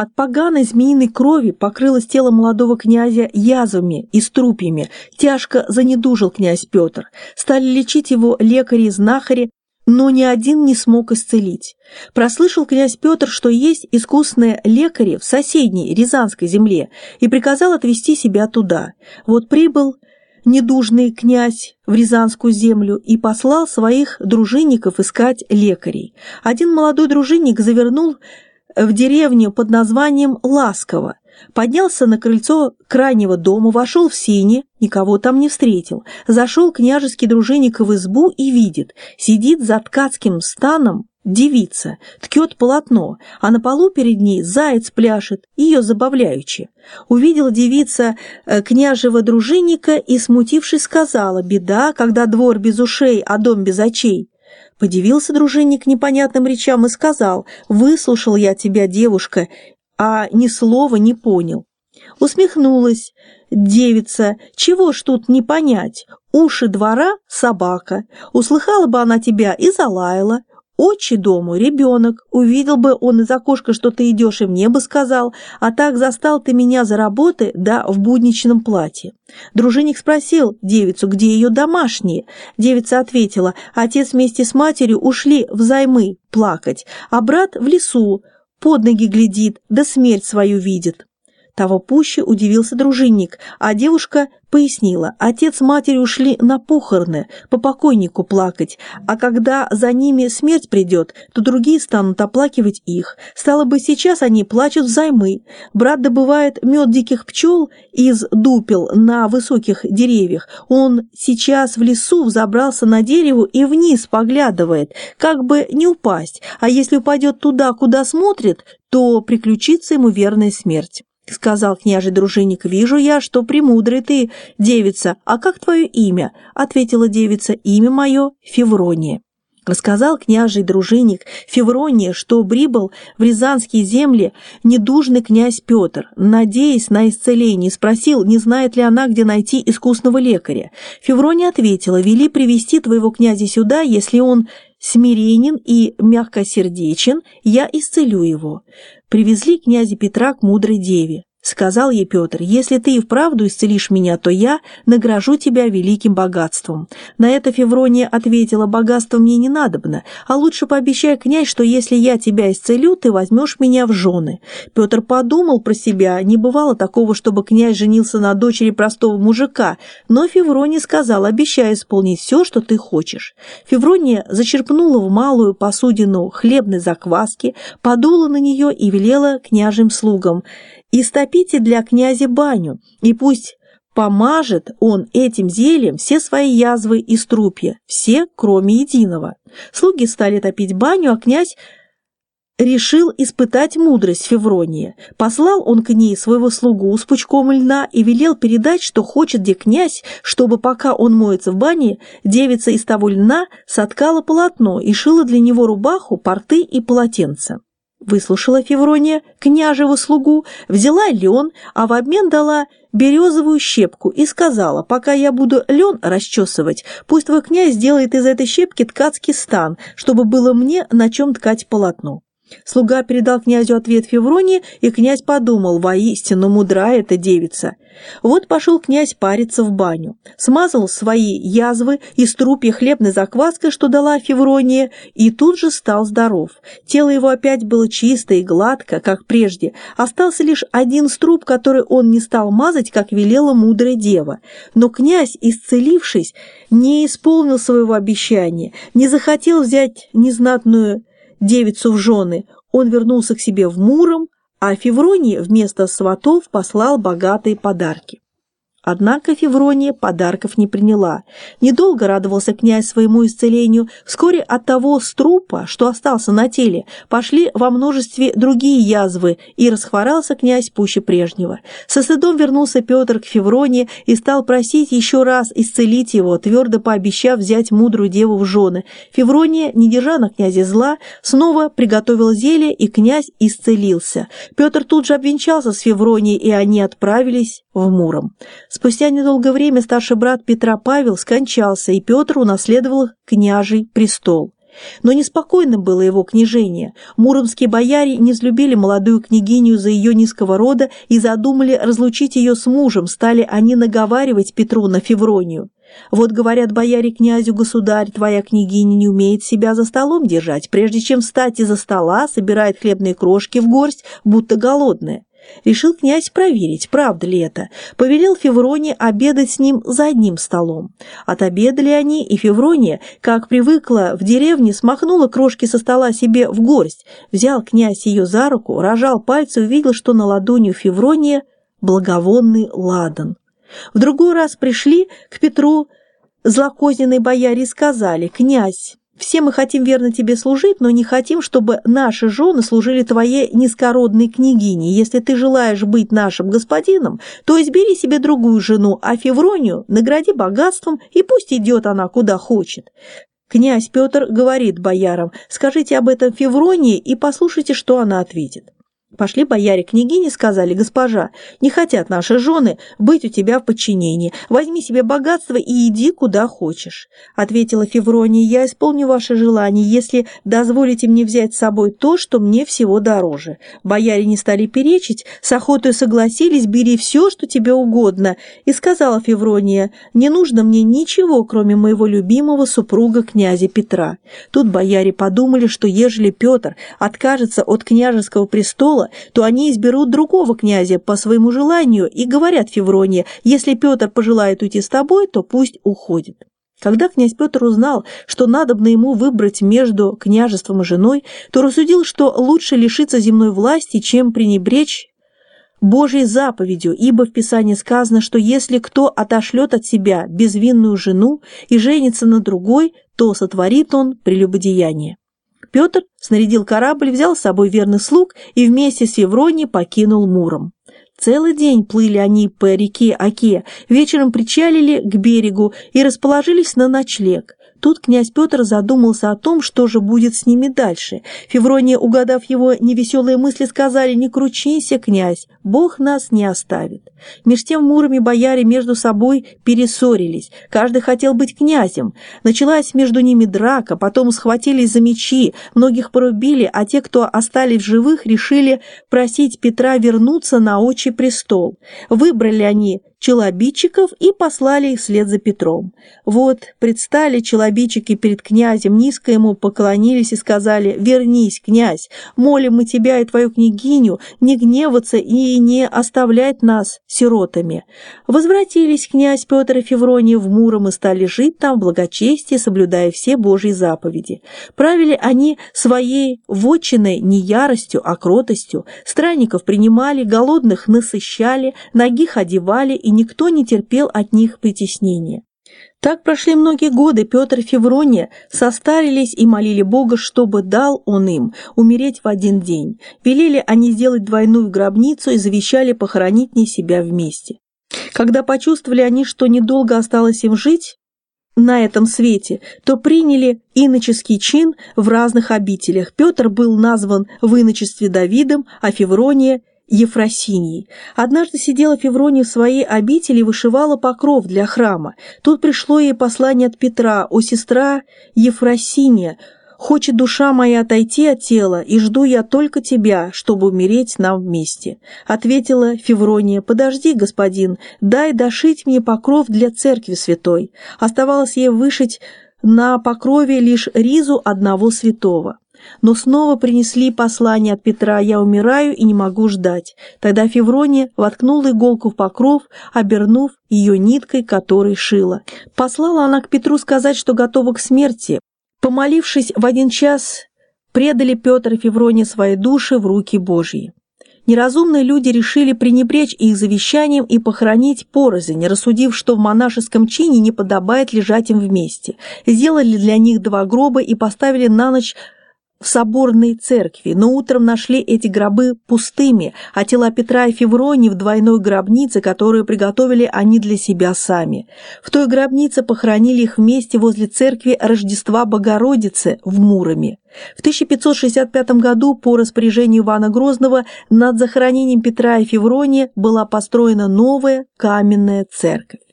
От поганой змеиной крови покрылось тело молодого князя язвами и струпьями. Тяжко занедужил князь Петр. Стали лечить его лекари и знахари, но ни один не смог исцелить. Прослышал князь Петр, что есть искусные лекари в соседней Рязанской земле, и приказал отвезти себя туда. Вот прибыл недужный князь в Рязанскую землю и послал своих дружинников искать лекарей. Один молодой дружинник завернул в деревню под названием Ласково, поднялся на крыльцо крайнего дома, вошел в сени, никого там не встретил, зашел княжеский дружинник в избу и видит, сидит за ткацким станом девица, ткет полотно, а на полу перед ней заяц пляшет, ее забавляючи. Увидела девица э, княжего дружинника и, смутившись, сказала, «Беда, когда двор без ушей, а дом без очей». Подивился дружинник непонятным речам и сказал, «Выслушал я тебя, девушка, а ни слова не понял». Усмехнулась девица, чего ж тут не понять, уши двора – собака, услыхала бы она тебя и залаяла, Отчи дому ребенок, увидел бы он из окошка, что ты идешь, и мне бы сказал, а так застал ты меня за работы, да в будничном платье. Дружинник спросил девицу, где ее домашние. Девица ответила, отец вместе с матерью ушли взаймы плакать, а брат в лесу, под ноги глядит, да смерть свою видит. Того пуще удивился дружинник, а девушка пояснила, отец с матерью ушли на похороны, по покойнику плакать, а когда за ними смерть придет, то другие станут оплакивать их. Стало бы, сейчас они плачут взаймы. Брат добывает мед диких пчел из дупел на высоких деревьях. Он сейчас в лесу взобрался на дерево и вниз поглядывает, как бы не упасть, а если упадет туда, куда смотрит, то приключится ему верная смерть. — сказал княжий дружинник, — вижу я, что премудрый ты, девица. А как твое имя? — ответила девица, — имя мое — Феврония. Рассказал княжий дружинник Феврония, что прибыл в Рязанские земли недужный князь Петр, надеясь на исцеление, спросил, не знает ли она, где найти искусного лекаря. Феврония ответила, вели привести твоего князя сюда, если он смиренен и мягкосердечен, я исцелю его. Привезли князя Петра к мудрой деве. Сказал ей Петр, если ты и вправду исцелишь меня, то я награжу тебя великим богатством. На это Феврония ответила, богатство мне не надобно, а лучше пообещай, князь, что если я тебя исцелю, ты возьмешь меня в жены. Петр подумал про себя, не бывало такого, чтобы князь женился на дочери простого мужика, но Феврония сказал, обещай исполнить все, что ты хочешь. Феврония зачерпнула в малую посудину хлебной закваски, подула на нее и велела княжим слугам – Истопите для князя баню, и пусть помажет он этим зельем все свои язвы и струпья, все, кроме единого. Слуги стали топить баню, а князь решил испытать мудрость Февронии. Послал он к ней своего слугу с пучком льна и велел передать, что хочет где князь, чтобы пока он моется в бане, девица из того льна соткала полотно и шила для него рубаху, порты и полотенца. Выслушала Феврония княжеву слугу, взяла лен, а в обмен дала березовую щепку и сказала, пока я буду лен расчесывать, пусть твой князь сделает из этой щепки ткацкий стан, чтобы было мне на чем ткать полотно. Слуга передал князю ответ Февронии, и князь подумал, воистину мудра эта девица. Вот пошел князь париться в баню, смазал свои язвы и струпья хлебной закваской, что дала Феврония, и тут же стал здоров. Тело его опять было чисто и гладко, как прежде. Остался лишь один струп, который он не стал мазать, как велела мудрая дева. Но князь, исцелившись, не исполнил своего обещания, не захотел взять незнатную девицу в жены, он вернулся к себе в Муром, а Февронии вместо сватов послал богатые подарки. Однако Феврония подарков не приняла. Недолго радовался князь своему исцелению. Вскоре от того струпа, что остался на теле, пошли во множестве другие язвы, и расхворался князь пуще прежнего. Со стыдом вернулся Петр к Февронии и стал просить еще раз исцелить его, твердо пообещав взять мудрую деву в жены. Феврония, не держа на князе зла, снова приготовил зелье, и князь исцелился. Петр тут же обвенчался с Февронией, и они отправились в Муром. Спустя недолгое время старший брат Петра Павел скончался, и Петр унаследовал княжий престол. Но неспокойным было его княжение. Муромские бояре не взлюбили молодую княгиню за ее низкого рода и задумали разлучить ее с мужем, стали они наговаривать Петру на Февронию. Вот, говорят бояре князю, государь, твоя княгиня не умеет себя за столом держать, прежде чем встать из-за стола, собирает хлебные крошки в горсть, будто голодная. Решил князь проверить, правда ли это. Повелел Февроне обедать с ним за одним столом. Отобедали они, и Феврония, как привыкла в деревне, смахнула крошки со стола себе в горсть. Взял князь ее за руку, рожал пальцы увидел, что на ладони у Феврония благовонный ладан. В другой раз пришли к Петру злокозненные бояре и сказали, «Князь, все мы хотим верно тебе служить, но не хотим, чтобы наши жены служили твоей низкородной княгине. Если ты желаешь быть нашим господином, то избери себе другую жену, а Февронию награди богатством, и пусть идет она куда хочет». Князь Петр говорит боярам, скажите об этом Февронии и послушайте, что она ответит. Пошли бояре княгини, сказали, госпожа, не хотят наши жены быть у тебя в подчинении. Возьми себе богатство и иди куда хочешь. Ответила Феврония, я исполню ваше желание, если дозволите мне взять с собой то, что мне всего дороже. Бояре не стали перечить, с охотой согласились, бери все, что тебе угодно. И сказала Феврония, не нужно мне ничего, кроме моего любимого супруга князя Петра. Тут бояре подумали, что ежели Петр откажется от княжеского престола, престола, то они изберут другого князя по своему желанию и говорят Февронии, если Петр пожелает уйти с тобой, то пусть уходит. Когда князь Петр узнал, что надобно ему выбрать между княжеством и женой, то рассудил, что лучше лишиться земной власти, чем пренебречь Божьей заповедью, ибо в Писании сказано, что если кто отошлет от себя безвинную жену и женится на другой, то сотворит он прелюбодеяние. Петр снарядил корабль, взял с собой верных слуг и вместе с Евронией покинул Муром. Целый день плыли они по реке Оке, вечером причалили к берегу и расположились на ночлег. Тут князь Петр задумался о том, что же будет с ними дальше. Феврония, угадав его невеселые мысли, сказали «Не кручися, князь, Бог нас не оставит». Меж тем Муроми бояре между собой перессорились, каждый хотел быть князем. Началась между ними драка, потом схватились за мечи, многих порубили, а те, кто остались в живых, решили просить Петра вернуться на отчий престол. Выбрали они челобитчиков и послали их вслед за Петром. Вот, предстали челобитчики перед князем, низко ему поклонились и сказали «Вернись, князь, молим мы тебя и твою княгиню не гневаться и не оставлять нас сиротами». Возвратились князь Петр и Феврония в Муром и стали жить там в благочестии, соблюдая все Божьи заповеди. Правили они своей вотчиной не яростью, а кротостью, странников принимали, голодных насыщали, ногих одевали и никто не терпел от них притеснения. Так прошли многие годы, Петр и Феврония состарились и молили Бога, чтобы дал он им умереть в один день. Велели они сделать двойную гробницу и завещали похоронить не себя вместе. Когда почувствовали они, что недолго осталось им жить, на этом свете, то приняли иноческий чин в разных обителях. Петр был назван в иночестве Давидом, а Феврония Ефросиньей. Однажды сидела Феврония в своей обители и вышивала покров для храма. Тут пришло ей послание от Петра, «О, сестра Ефросинья, хочет душа моя отойти от тела, и жду я только тебя, чтобы умереть нам вместе». Ответила Феврония, «Подожди, господин, дай дошить мне покров для церкви святой». Оставалось ей вышить на покрове лишь ризу одного святого. Но снова принесли послание от Петра «Я умираю и не могу ждать». Тогда Феврония воткнула иголку в покров, обернув ее ниткой, которой шила. Послала она к Петру сказать, что готова к смерти. Помолившись в один час, предали Петр и Феврония свои души в руки Божьи. Неразумные люди решили пренебречь их завещанием и похоронить порознь, рассудив, что в монашеском чине не подобает лежать им вместе. Сделали для них два гроба и поставили на ночь в соборной церкви, но утром нашли эти гробы пустыми, а тела Петра и Февронии в двойной гробнице, которую приготовили они для себя сами. В той гробнице похоронили их вместе возле церкви Рождества Богородицы в Муроме. В 1565 году по распоряжению Ивана Грозного над захоронением Петра и Февронии была построена новая каменная церковь.